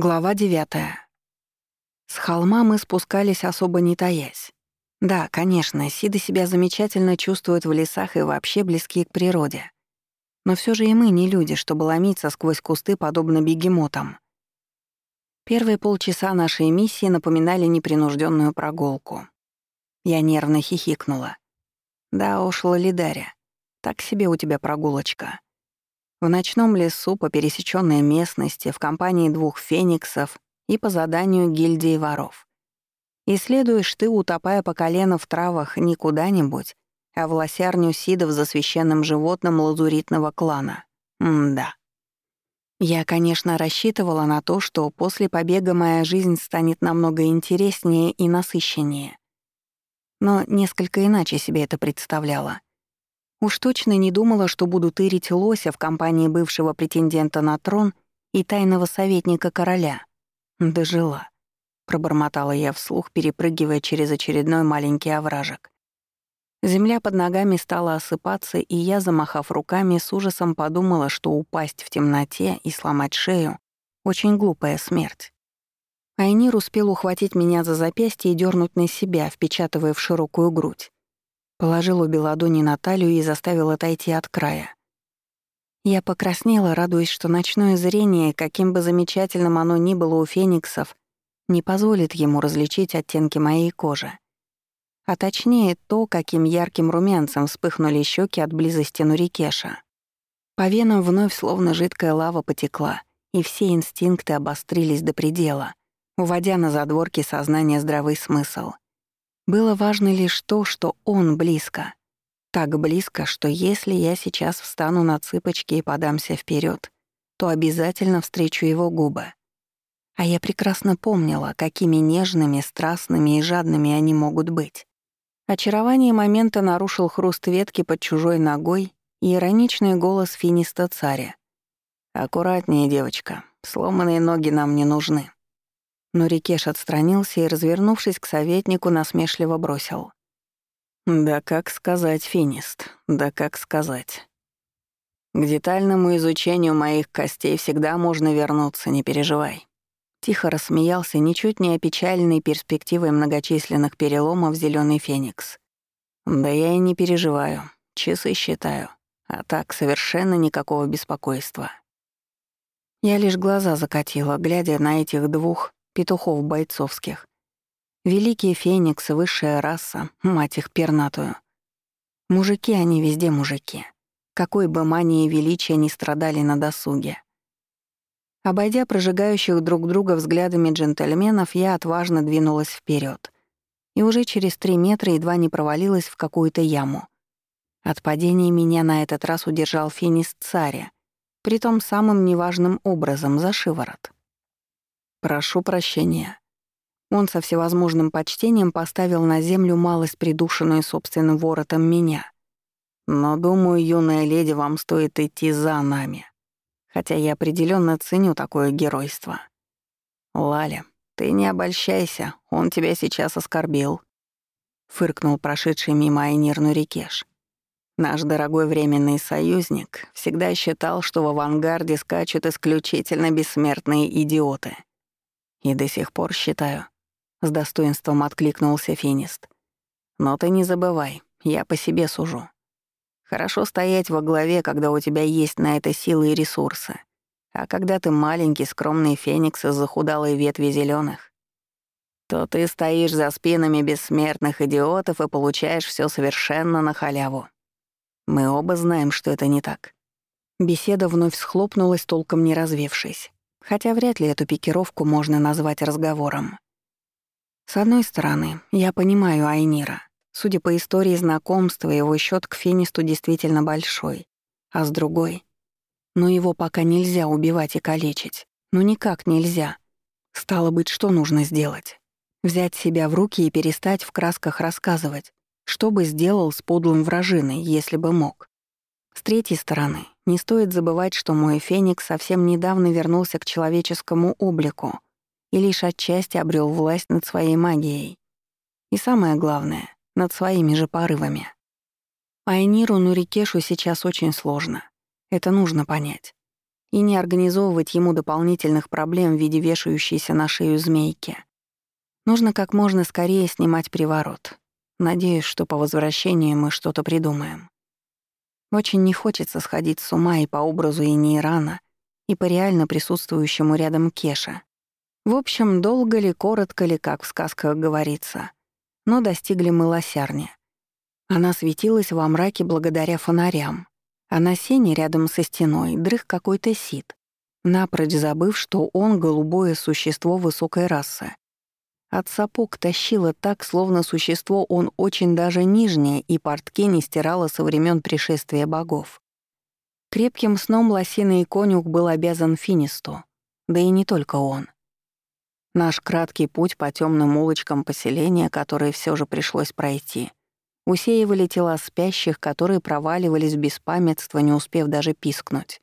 Глава девятая. С холма мы спускались особо не таясь. Да, конечно, Сиды себя замечательно чувствуют в лесах и вообще близки к природе. Но все же и мы не люди, чтобы ломиться сквозь кусты, подобно бегемотам. Первые полчаса нашей миссии напоминали непринужденную прогулку. Я нервно хихикнула. «Да уж, Лалидаря, так себе у тебя прогулочка». В ночном лесу, по пересеченной местности, в компании двух фениксов и по заданию гильдии воров. Исследуешь ты, утопая по колено в травах, не куда-нибудь, а в лосярню сидов за священным животным лазуритного клана. М-да. Я, конечно, рассчитывала на то, что после побега моя жизнь станет намного интереснее и насыщеннее. Но несколько иначе себе это представляла. Уж точно не думала, что буду тырить лося в компании бывшего претендента на трон и тайного советника короля. Дожила. Пробормотала я вслух, перепрыгивая через очередной маленький овражек. Земля под ногами стала осыпаться, и я, замахав руками, с ужасом подумала, что упасть в темноте и сломать шею — очень глупая смерть. Айнир успел ухватить меня за запястье и дернуть на себя, впечатывая в широкую грудь. Положил обе ладони на талию и заставил отойти от края. Я покраснела, радуясь, что ночное зрение, каким бы замечательным оно ни было у фениксов, не позволит ему различить оттенки моей кожи. А точнее, то, каким ярким румянцем вспыхнули щеки от близости Нурикеша. По венам вновь словно жидкая лава потекла, и все инстинкты обострились до предела, уводя на задворки сознания здравый смысл — было важно лишь то, что он близко. Так близко, что если я сейчас встану на цыпочки и подамся вперед, то обязательно встречу его губы. А я прекрасно помнила, какими нежными, страстными и жадными они могут быть. Очарование момента нарушил хруст ветки под чужой ногой и ироничный голос финиста царя. «Аккуратнее, девочка, сломанные ноги нам не нужны». Но Рикеш отстранился и, развернувшись к советнику, насмешливо бросил. «Да как сказать, финист, да как сказать. К детальному изучению моих костей всегда можно вернуться, не переживай». Тихо рассмеялся, ничуть не опечаленный перспективой многочисленных переломов зеленый феникс. «Да я и не переживаю, часы считаю, а так совершенно никакого беспокойства». Я лишь глаза закатила, глядя на этих двух петухов бойцовских. Великие фениксы, высшая раса, мать их пернатую. Мужики они везде мужики. Какой бы манией величия ни страдали на досуге. Обойдя прожигающих друг друга взглядами джентльменов, я отважно двинулась вперед и уже через три метра едва не провалилась в какую-то яму. От падения меня на этот раз удержал финист царя, притом самым неважным образом за шиворот. «Прошу прощения». Он со всевозможным почтением поставил на землю малость придушенную собственным воротом меня. «Но, думаю, юная леди, вам стоит идти за нами. Хотя я определенно ценю такое геройство. Лаля, ты не обольщайся, он тебя сейчас оскорбил», — фыркнул прошедший мимо Айнир Нурикеш. Наш дорогой временный союзник всегда считал, что в авангарде скачут исключительно бессмертные идиоты — и до сих пор считаю. С достоинством откликнулся Финист. Но ты не забывай, я по себе сужу. Хорошо стоять во главе, когда у тебя есть на это силы и ресурсы. А когда ты маленький, скромный феникс из захудалой ветви зеленых, то ты стоишь за спинами бессмертных идиотов и получаешь все совершенно на халяву. Мы оба знаем, что это не так. Беседа вновь схлопнулась, толком не развившись хотя вряд ли эту пикировку можно назвать разговором. С одной стороны, я понимаю Айнира. Судя по истории знакомства, его счет к Финисту действительно большой. А с другой... Но его пока нельзя убивать и калечить. Ну никак нельзя. Стало быть, что нужно сделать? Взять себя в руки и перестать в красках рассказывать, что бы сделал с подлым вражиной, если бы мог. С третьей стороны, не стоит забывать, что мой феникс совсем недавно вернулся к человеческому облику и лишь отчасти обрел власть над своей магией. И самое главное, над своими же порывами. Айниру Нурикешу сейчас очень сложно. Это нужно понять. и не организовывать ему дополнительных проблем в виде вешающейся на шею змейки. Нужно как можно скорее снимать приворот. Надеюсь, что по возвращении мы что-то придумаем. Очень не хочется сходить с ума и по образу и Нейрана, и по реально присутствующему рядом Кеша. В общем, долго ли, коротко ли, как в сказках говорится. Но достигли мы лосярни. Она светилась во мраке благодаря фонарям, а на сене рядом со стеной дрых какой-то сит, напрочь забыв, что он голубое существо высокой расы. От сапог тащило так, словно существо он очень даже нижнее и портки не стирало со времен пришествия богов. Крепким сном лосиный конюх был обязан Финисту, да и не только он. Наш краткий путь по темным улочкам поселения, который все же пришлось пройти, усеивали тела спящих, которые проваливались в беспамятство, не успев даже пискнуть.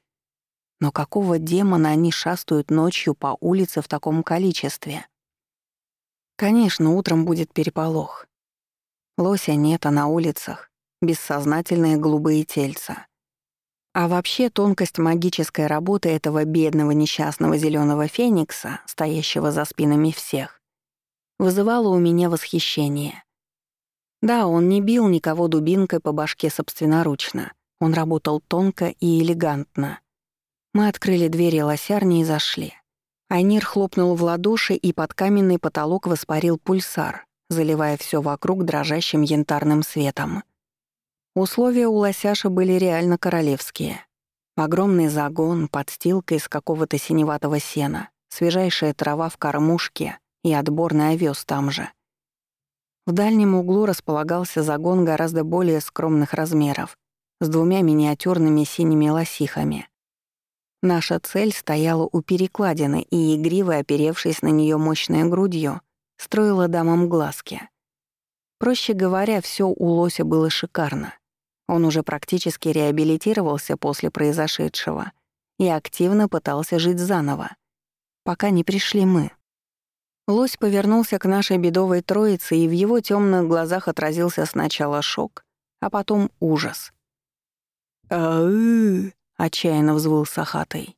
Но какого демона они шастают ночью по улице в таком количестве? Конечно, утром будет переполох. Лося нет, а на улицах — бессознательные голубые тельца. А вообще тонкость магической работы этого бедного несчастного зеленого феникса, стоящего за спинами всех, вызывала у меня восхищение. Да, он не бил никого дубинкой по башке собственноручно. Он работал тонко и элегантно. Мы открыли двери лосярни и зашли. Айнир хлопнул в ладоши, и под каменный потолок воспарил пульсар, заливая все вокруг дрожащим янтарным светом. Условия у лосяша были реально королевские. Огромный загон, подстилка из какого-то синеватого сена, свежайшая трава в кормушке и отборный овес там же. В дальнем углу располагался загон гораздо более скромных размеров, с двумя миниатюрными синими лосихами. Наша цель стояла у перекладины, и, игриво оперевшись на нее мощной грудью, строила дамам глазки. Проще говоря, все у лося было шикарно. Он уже практически реабилитировался после произошедшего и активно пытался жить заново, пока не пришли мы. Лось повернулся к нашей бедовой троице, и в его темных глазах отразился сначала шок, а потом ужас. «А-ы-ы!» — отчаянно взвыл Сахатый.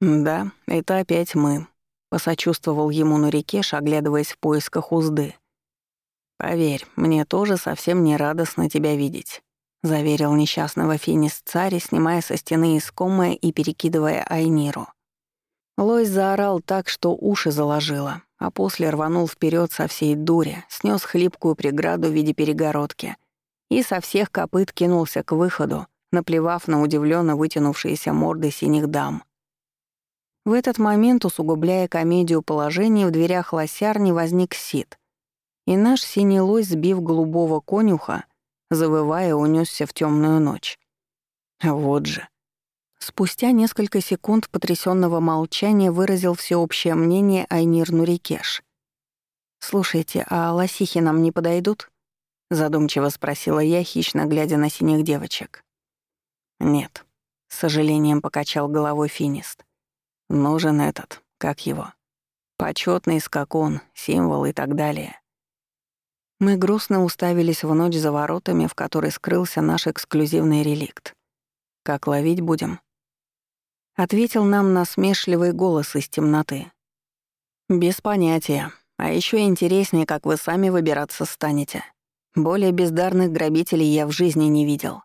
«Да, это опять мы», — посочувствовал ему на реке, оглядываясь в поисках узды. «Поверь, мне тоже совсем не радостно тебя видеть. — заверил несчастного Финис царь, снимая со стены искомое и перекидывая Айниру. Лось заорал так, что уши заложило, а после рванул вперед со всей дури, снес хлипкую преграду в виде перегородки и со всех копыт кинулся к выходу, наплевав на удивленно вытянувшиеся морды синих дам. В этот момент, усугубляя комедию положений, в дверях лосярни возник Сид. И наш синий лось, сбив голубого конюха, завывая, унесся в темную ночь. Вот же. Спустя несколько секунд потрясенного молчания выразил всеобщее мнение Айнир Нурикеш. «Слушайте, а лосихи нам не подойдут?» — задумчиво спросила я, хищно глядя на синих девочек. «Нет», — с сожалением покачал головой финист. «Нужен этот, как его? Почетный скакун, символ и так далее. Мы грустно уставились в ночь за воротами, в которой скрылся наш эксклюзивный реликт. «Как ловить будем?» Ответил нам насмешливый голос из темноты. «Без понятия. А еще интереснее, как вы сами выбираться станете. Более бездарных грабителей я в жизни не видел».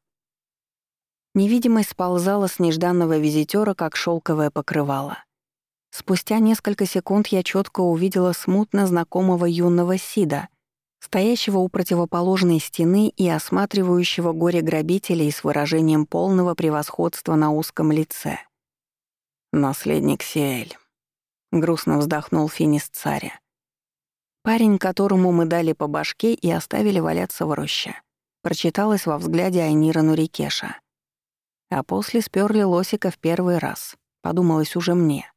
Невидимость сползала с нежданного визитера, как шелковое покрывало. Спустя несколько секунд я четко увидела смутно знакомого юного Сида — стоящего у противоположной стены и осматривающего горе грабителей с выражением полного превосходства на узком лице. «Наследник Сиэль», — грустно вздохнул финист царя. Парень, которому мы дали по башке и оставили валяться в роще, прочиталось во взгляде Айнира Нурикеша. А после спёрли Лосика в первый раз, подумалось уже мне.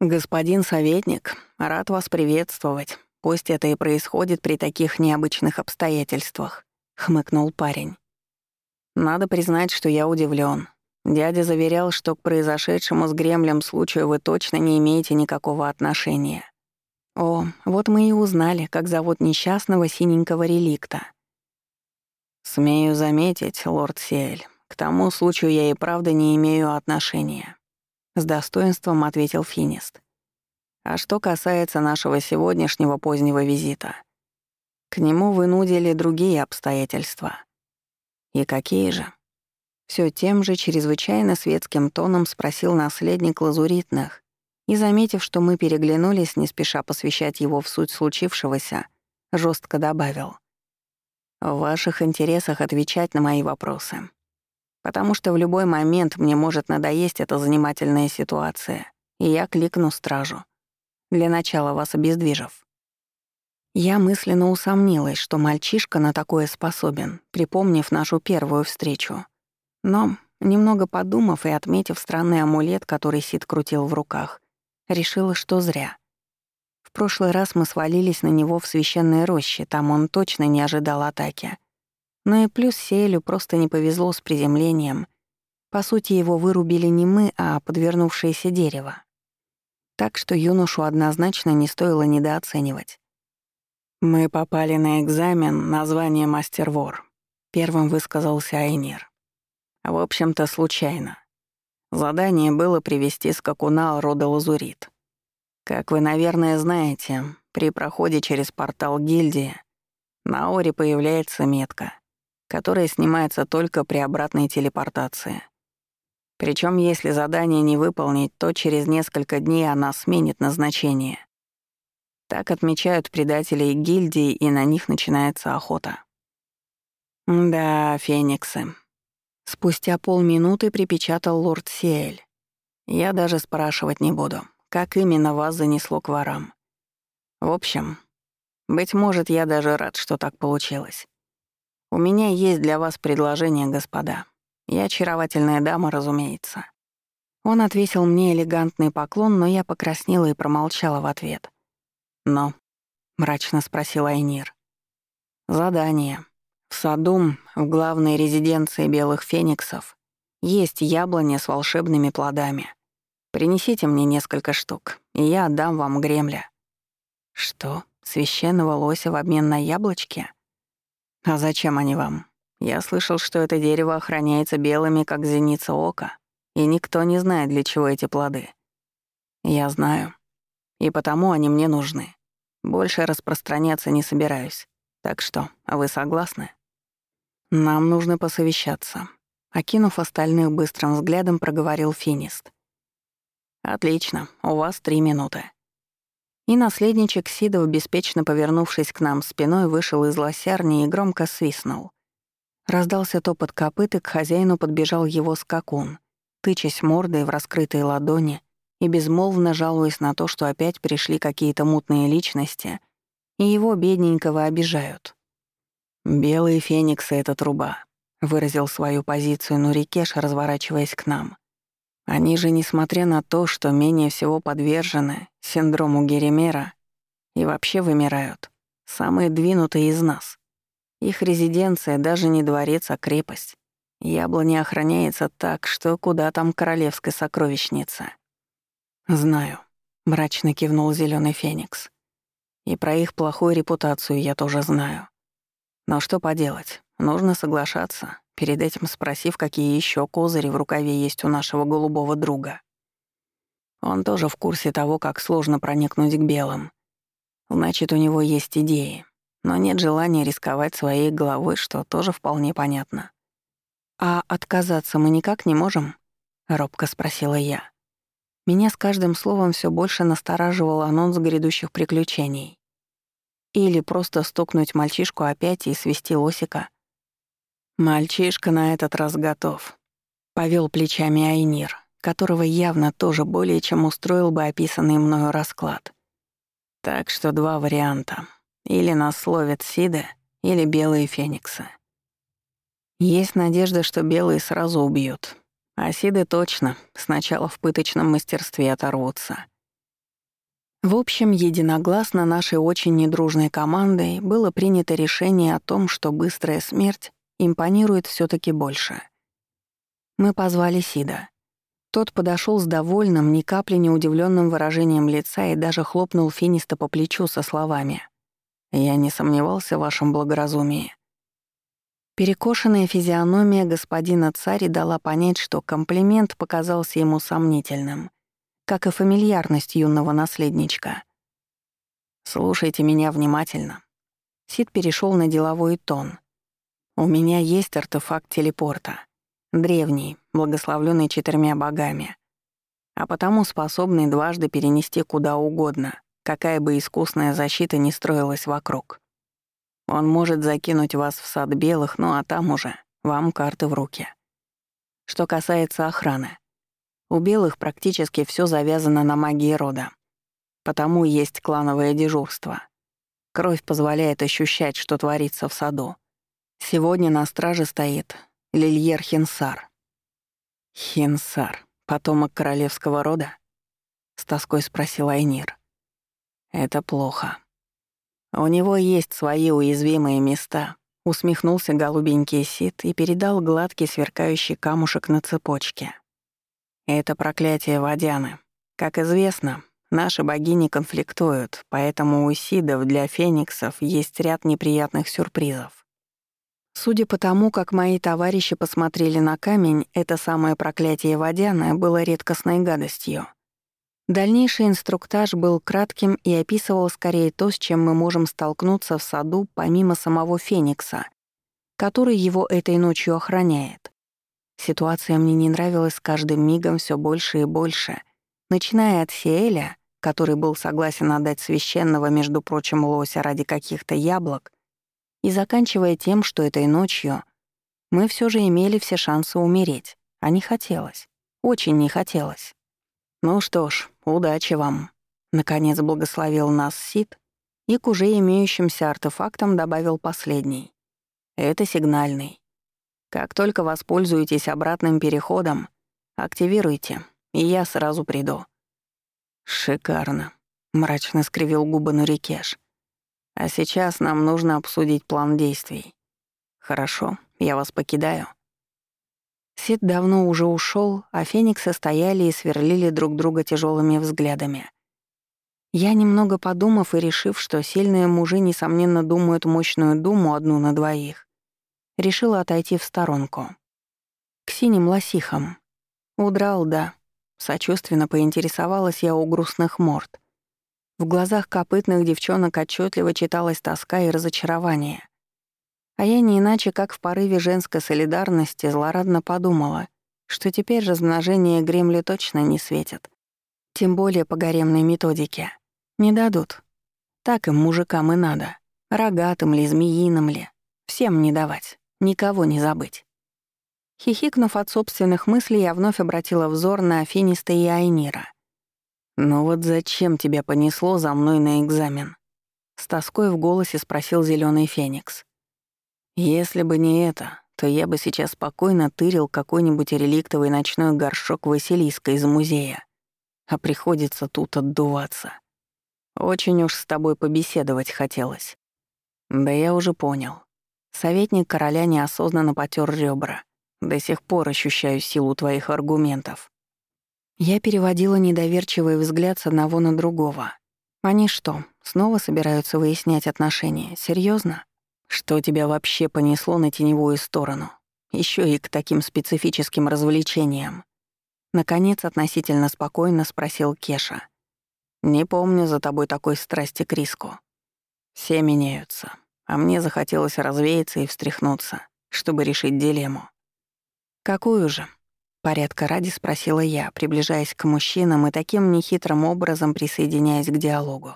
«Господин советник, рад вас приветствовать. Пусть это и происходит при таких необычных обстоятельствах», — хмыкнул парень. «Надо признать, что я удивлен. Дядя заверял, что к произошедшему с Гремлем случаю вы точно не имеете никакого отношения. О, вот мы и узнали, как зовут несчастного синенького реликта. Смею заметить, лорд Сиэль, к тому случаю я и правда не имею отношения. с достоинством ответил Финист. А что касается нашего сегодняшнего позднего визита, к нему вынудили другие обстоятельства. И какие же? Все тем же чрезвычайно светским тоном спросил наследник лазуритных, и, заметив, что мы переглянулись, не спеша посвящать его в суть случившегося, жестко добавил. «В ваших интересах отвечать на мои вопросы. Потому что в любой момент мне может надоесть эта занимательная ситуация, и я кликну стражу. Для начала вас обездвижив». Я мысленно усомнилась, что мальчишка на такое способен, припомнив нашу первую встречу. Но, немного подумав и отметив странный амулет, который Сид крутил в руках, решила, что зря. В прошлый раз мы свалились на него в священной роще, там он точно не ожидал атаки. Ну и плюс Сеэлю просто не повезло с приземлением. По сути, его вырубили не мы, а подвернувшееся дерево. Так что юношу однозначно не стоило недооценивать. «Мы попали на экзамен на звание мастер-вор», — первым высказался Айнир. «В общем-то, случайно. Задание было привести скакуна рода Лазурит. Как вы, наверное, знаете, при проходе через портал гильдии на Оре появляется метка, которая снимается только при обратной телепортации. Причем, если задание не выполнить, то через несколько дней она сменит назначение. Так отмечают предателей гильдии, и на них начинается охота. Да, фениксы. Спустя полминуты припечатал лорд Сиэль. «Я даже спрашивать не буду, как именно вас занесло к ворам. В общем, быть может, я даже рад, что так получилось. У меня есть для вас предложение, господа. Я очаровательная дама, разумеется». Он отвесил мне элегантный поклон, но я покраснела и промолчала в ответ. «Но?» — мрачно спросил Айнир. «Задание. В саду, в главной резиденции белых фениксов, есть яблоня с волшебными плодами. Принесите мне несколько штук, и я отдам вам гремля». «Что? Священного лося в обмен на яблочки?» «А зачем они вам? Я слышал, что это дерево охраняется белыми, как зеница ока, и никто не знает, для чего эти плоды». «Я знаю. И потому они мне нужны. Больше распространяться не собираюсь. Так что, вы согласны?» «Нам нужно посовещаться», — окинув остальных быстрым взглядом, проговорил Финист. «Отлично, у вас три минуты». И наследничек Сидов, беспечно повернувшись к нам спиной, вышел из лосярни и громко свистнул. Раздался топот копыт, и к хозяину подбежал его скакун, тычась мордой в раскрытые ладони и безмолвно жалуясь на то, что опять пришли какие-то мутные личности, и его бедненького обижают. «Белые фениксы — это труба», — выразил свою позицию Нурикеш, разворачиваясь к нам. «Они же, несмотря на то, что менее всего подвержены синдрому Геремера и вообще вымирают, самые двинутые из нас. Их резиденция даже не дворец, а крепость. Яблоня охраняется так, что куда там королевской сокровищница». «Знаю», — мрачно кивнул зеленый феникс. «И про их плохую репутацию я тоже знаю. Но что поделать, нужно соглашаться, перед этим спросив, какие еще козыри в рукаве есть у нашего голубого друга. Он тоже в курсе того, как сложно проникнуть к белым. Значит, у него есть идеи, но нет желания рисковать своей головой, что тоже вполне понятно. «А отказаться мы никак не можем?» — робко спросила я. Меня с каждым словом все больше настораживал анонс грядущих приключений. Или просто стукнуть мальчишку опять и свести лосика. Мальчишка на этот раз готов. Повел плечами Айнир, которого явно тоже более чем устроил бы описанный мною расклад. Так что два варианта. Или нас словят Сиды, или белые фениксы. Есть надежда, что белые сразу убьют. А Сиды точно сначала в пыточном мастерстве оторвутся. В общем, единогласно нашей очень недружной командой было принято решение о том, что быстрая смерть импонирует все таки больше. Мы позвали Сида. Тот подошел с довольным, ни капли не удивленным выражением лица и даже хлопнул Финиста по плечу со словами «Я не сомневался в вашем благоразумии». Перекошенная физиономия господина цари дала понять, что комплимент показался ему сомнительным, как и фамильярность юного наследничка. «Слушайте меня внимательно». Сид перешел на деловой тон. «У меня есть артефакт телепорта. Древний, благословленный четырьмя богами, а потому способный дважды перенести куда угодно, какая бы искусная защита ни строилась вокруг. Он может закинуть вас в сад белых, ну а там уже вам карты в руки. Что касается охраны. У белых практически все завязано на магии рода. Потому есть клановое дежурство. Кровь позволяет ощущать, что творится в саду. Сегодня на страже стоит Лильер Хинсар. Хинсар, потомок королевского рода? С тоской спросил Айнир. Это плохо. У него есть свои уязвимые места, усмехнулся голубенький Сид и передал гладкий сверкающий камушек на цепочке. Это проклятие водяны. Как известно, наши богини конфликтуют, поэтому у Сидов для фениксов есть ряд неприятных сюрпризов. Судя по тому, как мои товарищи посмотрели на камень, это самое проклятие водяное было редкостной гадостью — Дальнейший инструктаж был кратким и описывал скорее то, с чем мы можем столкнуться в саду помимо самого Феникса, который его этой ночью охраняет. Ситуация мне не нравилась с каждым мигом все больше и больше, начиная от Сиэля, который был согласен отдать священного, между прочим, лося ради каких-то яблок, и заканчивая тем, что этой ночью мы все же имели все шансы умереть, а не хотелось, очень не хотелось. Ну что ж, удачи вам. Наконец благословил нас Сид и к уже имеющимся артефактам добавил последний. Это сигнальный. Как только воспользуетесь обратным переходом, активируйте, и я сразу приду. Шикарно, мрачно скривил губы Нурикеш. А сейчас нам нужно обсудить план действий. Хорошо, я вас покидаю. Сид давно уже ушел, а фениксы стояли и сверлили друг друга тяжелыми взглядами. Я, немного подумав и решив, что сильные мужи, несомненно, думают мощную думу одну на двоих, решила отойти в сторонку. К синим лосихам. Удрал, да. Сочувственно поинтересовалась я у грустных морд. В глазах копытных девчонок отчетливо читалась тоска и разочарование. А я не иначе, как в порыве женской солидарности, злорадно подумала, что теперь размножение гремли точно не светит. Тем более по гаремной методике. Не дадут. Так им, мужикам, и надо. Рогатым ли, змеиным ли. Всем не давать. Никого не забыть. Хихикнув от собственных мыслей, я вновь обратила взор на Афиниста и Айнира. «Ну вот зачем тебя понесло за мной на экзамен?» С тоской в голосе спросил зеленый феникс. Если бы не это, то я бы сейчас спокойно тырил какой-нибудь реликтовый ночной горшок Василиска из музея. А приходится тут отдуваться. Очень уж с тобой побеседовать хотелось. Да я уже понял. Советник короля неосознанно потер ребра. До сих пор ощущаю силу твоих аргументов. Я переводила недоверчивый взгляд с одного на другого. Они что, снова собираются выяснять отношения? Серьезно? Что тебя вообще понесло на теневую сторону? Еще и к таким специфическим развлечениям. Наконец, относительно спокойно спросил Кеша. «Не помню за тобой такой страсти к риску. Все меняются, а мне захотелось развеяться и встряхнуться, чтобы решить дилемму». «Какую же?» — порядка ради спросила я, приближаясь к мужчинам и таким нехитрым образом присоединяясь к диалогу.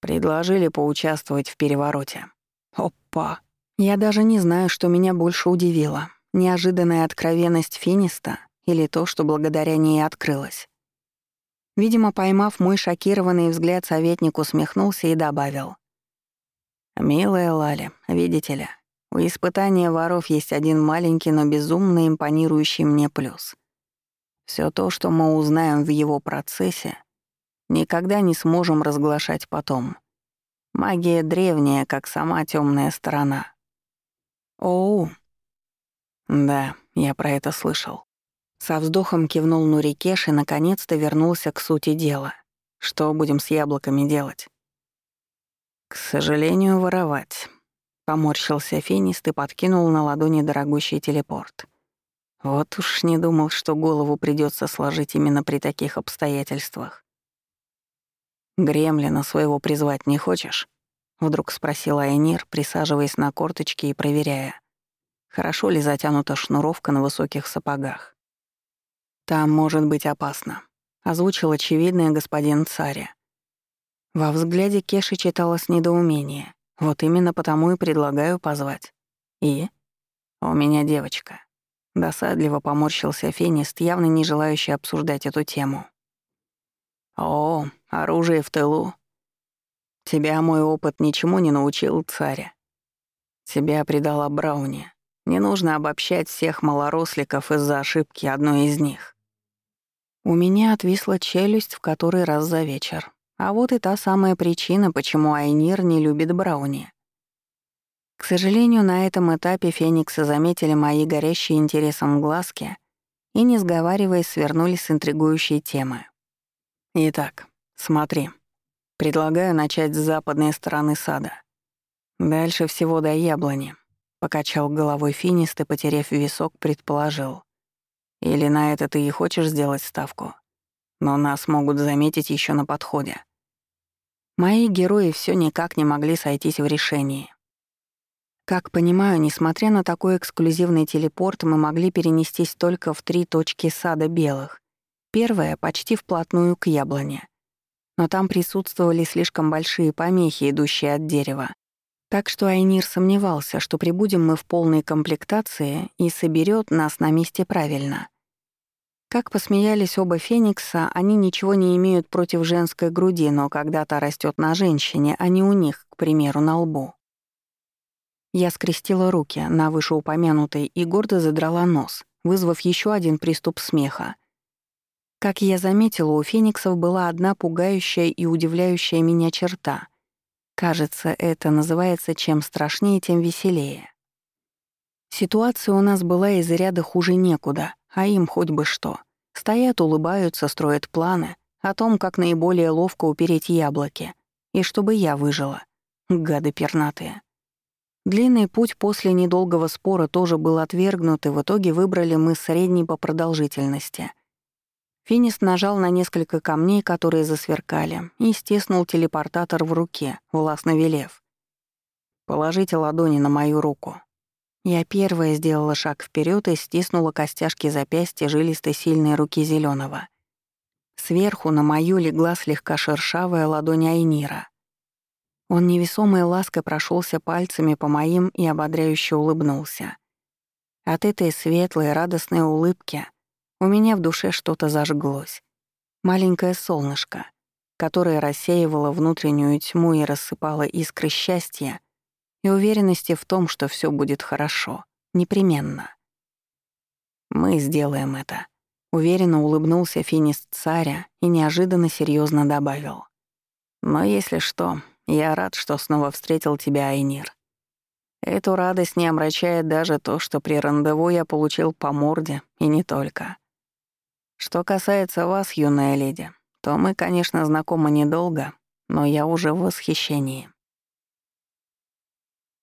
«Предложили поучаствовать в перевороте», Опа. Я даже не знаю, что меня больше удивило. Неожиданная откровенность Финиста или то, что благодаря ней открылась. Видимо, поймав мой шокированный взгляд, советник усмехнулся и добавил. «Милая Лали, видите ли, у испытания воров есть один маленький, но безумно импонирующий мне плюс. Все то, что мы узнаем в его процессе, никогда не сможем разглашать потом. Магия древняя, как сама темная сторона. Оу. Да, я про это слышал. Со вздохом кивнул Нурикеш и наконец-то вернулся к сути дела. Что будем с яблоками делать? К сожалению, воровать. Поморщился финист и подкинул на ладони дорогущий телепорт. Вот уж не думал, что голову придется сложить именно при таких обстоятельствах. «Гремлина своего призвать не хочешь?» — вдруг спросил Айнир, присаживаясь на корточки и проверяя, хорошо ли затянута шнуровка на высоких сапогах. «Там может быть опасно», — озвучил очевидное господин царя. Во взгляде Кеши читалось недоумение. Вот именно потому и предлагаю позвать. И? У меня девочка. Досадливо поморщился Фенист, явно не желающий обсуждать эту тему. «О, оружие в тылу. Тебя мой опыт ничему не научил, царя. Тебя предала Брауни. Не нужно обобщать всех малоросликов из-за ошибки одной из них». У меня отвисла челюсть в который раз за вечер. А вот и та самая причина, почему Айнир не любит Брауни. К сожалению, на этом этапе Фениксы заметили мои горящие интересом глазки и, не сговариваясь, свернулись с интригующей темы. «Итак, смотри. Предлагаю начать с западной стороны сада. Дальше всего до яблони», — покачал головой Финист и, потеряв висок, предположил. «Или на это ты и хочешь сделать ставку?» но нас могут заметить еще на подходе. Мои герои все никак не могли сойтись в решении. Как понимаю, несмотря на такой эксклюзивный телепорт, мы могли перенестись только в три точки сада белых. Первая — почти вплотную к яблоне. Но там присутствовали слишком большие помехи, идущие от дерева. Так что Айнир сомневался, что прибудем мы в полной комплектации и соберет нас на месте правильно. Как посмеялись оба Феникса, они ничего не имеют против женской груди, но когда та растет на женщине, а не у них, к примеру, на лбу. Я скрестила руки на вышеупомянутой и гордо задрала нос, вызвав еще один приступ смеха. Как я заметила, у фениксов была одна пугающая и удивляющая меня черта. Кажется, это называется «чем страшнее, тем веселее». Ситуация у нас была из ряда хуже некуда, а им хоть бы что. Стоят, улыбаются, строят планы о том, как наиболее ловко упереть яблоки, и чтобы я выжила. Гады пернатые. Длинный путь после недолгого спора тоже был отвергнут, и в итоге выбрали мы средний по продолжительности. Финист нажал на несколько камней, которые засверкали, и стеснул телепортатор в руке, властно велев. «Положите ладони на мою руку. Я первая сделала шаг вперед и стиснула костяшки запястья жилистой сильной руки зеленого. Сверху на мою легла слегка шершавая ладонь Айнира. Он невесомой лаской прошелся пальцами по моим и ободряюще улыбнулся. От этой светлой, радостной улыбки у меня в душе что-то зажглось. Маленькое солнышко, которое рассеивало внутреннюю тьму и рассыпало искры счастья, и уверенности в том, что все будет хорошо, непременно. Мы сделаем это. Уверенно улыбнулся финист царя и неожиданно серьезно добавил. Но если что, я рад, что снова встретил тебя, Айнир. Эту радость не омрачает даже то, что при рандеву я получил по морде, и не только. Что касается вас, юная леди, то мы, конечно, знакомы недолго, но я уже в восхищении.